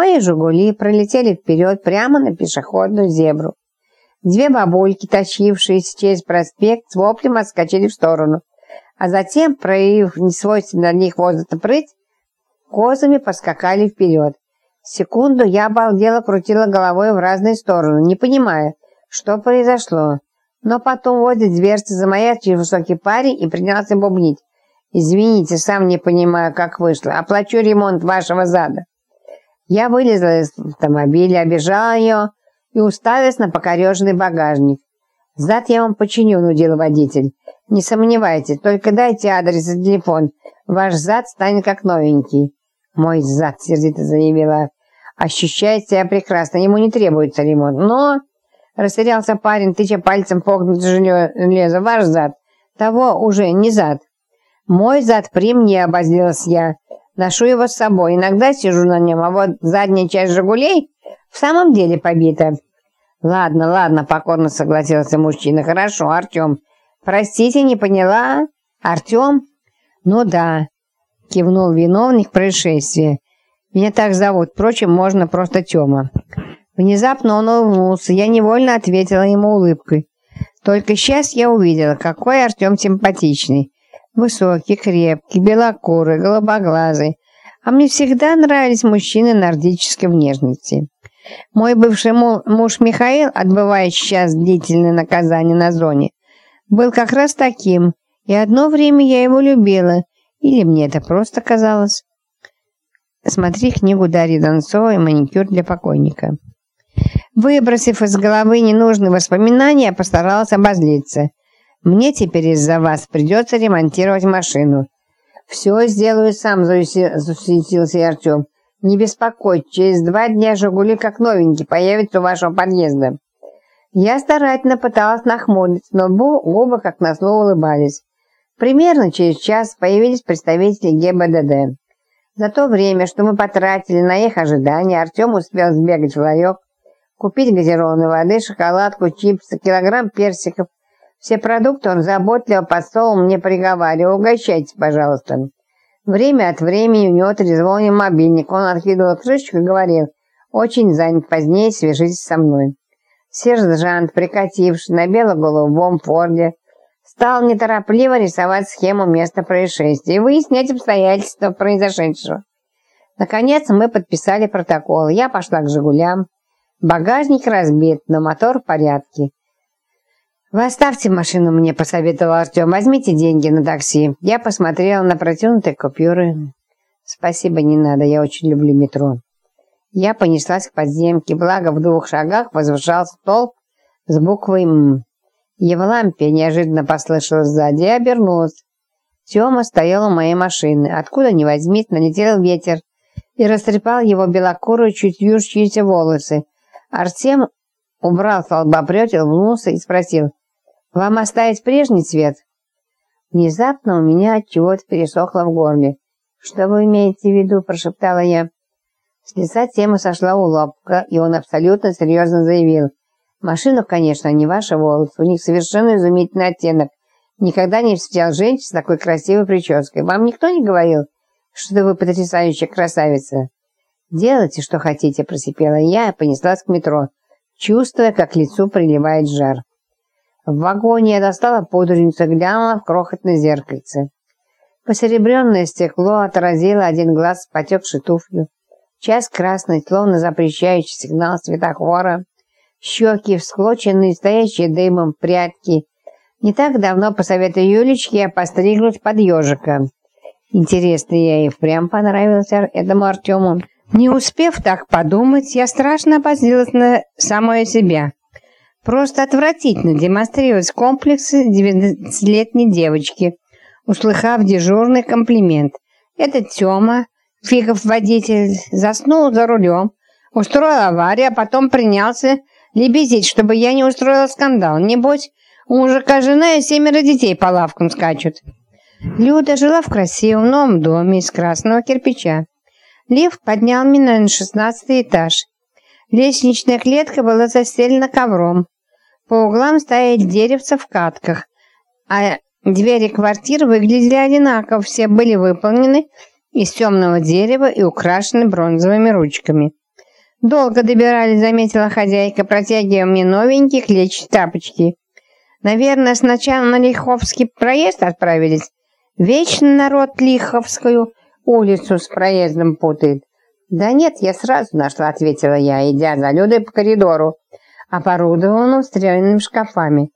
Мои «Жигули» пролетели вперед прямо на пешеходную зебру. Две бабульки, тащившиеся через проспект, с воплем отскочили в сторону, а затем, проявив несвойственную для них возраста прыть, козами поскакали вперед. Секунду я обалдела, крутила головой в разные стороны, не понимая, что произошло. Но потом возле дверцы замаячил высокий парень и принялся бубнить. «Извините, сам не понимаю, как вышло. Оплачу ремонт вашего зада». Я вылезла из автомобиля, обижала ее и уставилась на покореженный багажник. «Зад я вам починю», — нудил водитель. «Не сомневайтесь, только дайте адрес и телефон. Ваш зад станет как новенький». «Мой зад», — сердито заявила. «Ощущает себя прекрасно, ему не требуется ремонт. Но...» Растерялся парень, тыча пальцем погнутое железо. «Ваш зад. Того уже не зад». «Мой зад при мне», — обозлилась я. «Ношу его с собой. Иногда сижу на нем, а вот задняя часть «Жигулей» в самом деле побита». «Ладно, ладно», — покорно согласился мужчина. «Хорошо, Артем. Простите, не поняла. Артем?» «Ну да», — кивнул виновник происшествия. «Меня так зовут. Впрочем, можно просто Тема». Внезапно он улыбнулся. Я невольно ответила ему улыбкой. Только сейчас я увидела, какой Артем симпатичный. Высокий, крепкий, белокурый, голубоглазый. А мне всегда нравились мужчины нордической внешности. Мой бывший муж Михаил, отбывая сейчас длительное наказание на зоне, был как раз таким, и одно время я его любила, или мне это просто казалось. Смотри книгу Дарьи Донцовой «Маникюр для покойника». Выбросив из головы ненужные воспоминания, я постарался обозлиться. Мне теперь из-за вас придется ремонтировать машину. Все сделаю сам, засуетился Артем. Не беспокойтесь, через два дня «Жигули» как новенький появится у вашего подъезда. Я старательно пыталась нахмуриться, но губы как назло улыбались. Примерно через час появились представители ГИБДД. За то время, что мы потратили на их ожидания, Артем успел сбегать в ларек, купить газированной воды, шоколадку, чипсы, килограмм персиков. Все продукты он заботливо под столом мне приговаривал. Угощайте, пожалуйста. Время от времени у него трезвонил мобильник. Он откидывал крышечку и говорил, очень занят, позднее свяжитесь со мной. Сержант, прикативший на бело-голубом форде, стал неторопливо рисовать схему места происшествия и выяснять обстоятельства произошедшего. Наконец мы подписали протокол. Я пошла к «Жигулям». Багажник разбит, но мотор в порядке. «Вы оставьте машину мне», — посоветовал Артем. «Возьмите деньги на такси». Я посмотрела на протянутые купюры. «Спасибо, не надо, я очень люблю метро». Я понеслась к подземке, благо в двух шагах возвышался столб с буквой «М». Евлампия неожиданно послышалась сзади и обернулась. Тёма стоял у моей машины. Откуда ни возьмись, налетел ветер и растрепал его белокурые, чуть вьющиеся волосы. Артем убрал с лба прётел, улыбнулся и спросил, «Вам оставить прежний цвет?» Внезапно у меня от чего-то пересохло в горле. «Что вы имеете в виду?» – прошептала я. С лица темы сошла улыбка, и он абсолютно серьезно заявил. «Машину, конечно, не ваши волосы, у них совершенно изумительный оттенок. Никогда не встречал женщин с такой красивой прической. Вам никто не говорил, что вы потрясающая красавица?» «Делайте, что хотите», – просипела я и понеслась к метро, чувствуя, как лицу приливает жар. В вагоне я достала пудреницу и глянула в крохотное зеркальце. Посеребренное стекло отразило один глаз потекшей туфлю, часть красной, словно запрещающий сигнал светофора, щеки, всклоченные, стоящие дымом, прядки. Не так давно, по совету Юлечки, я постриглась под ежика. Интересно, я и впрямь понравился этому Артему. Не успев так подумать, я страшно обозлилась на самое себя. Просто отвратительно демонстрировать комплексы 19-летней девочки, услыхав дежурный комплимент. Этот Тёма, фигов водитель, заснул за рулем, устроил аварию, а потом принялся лебезить, чтобы я не устроила скандал. Небось, у мужика жена и семеро детей по лавкам скачут. Люда жила в красивом новом доме из красного кирпича. Лифт поднял меня на шестнадцатый этаж. Лестничная клетка была застелена ковром. По углам стояли деревца в катках, а двери квартир выглядели одинаково, все были выполнены из темного дерева и украшены бронзовыми ручками. «Долго добирались», — заметила хозяйка, протягивая мне новенькие клетчатые тапочки. «Наверное, сначала на Лиховский проезд отправились. Вечно народ Лиховскую улицу с проездом путает». «Да нет, я сразу нашла», — ответила я, идя за Людой по коридору, оборудованному встроенными шкафами.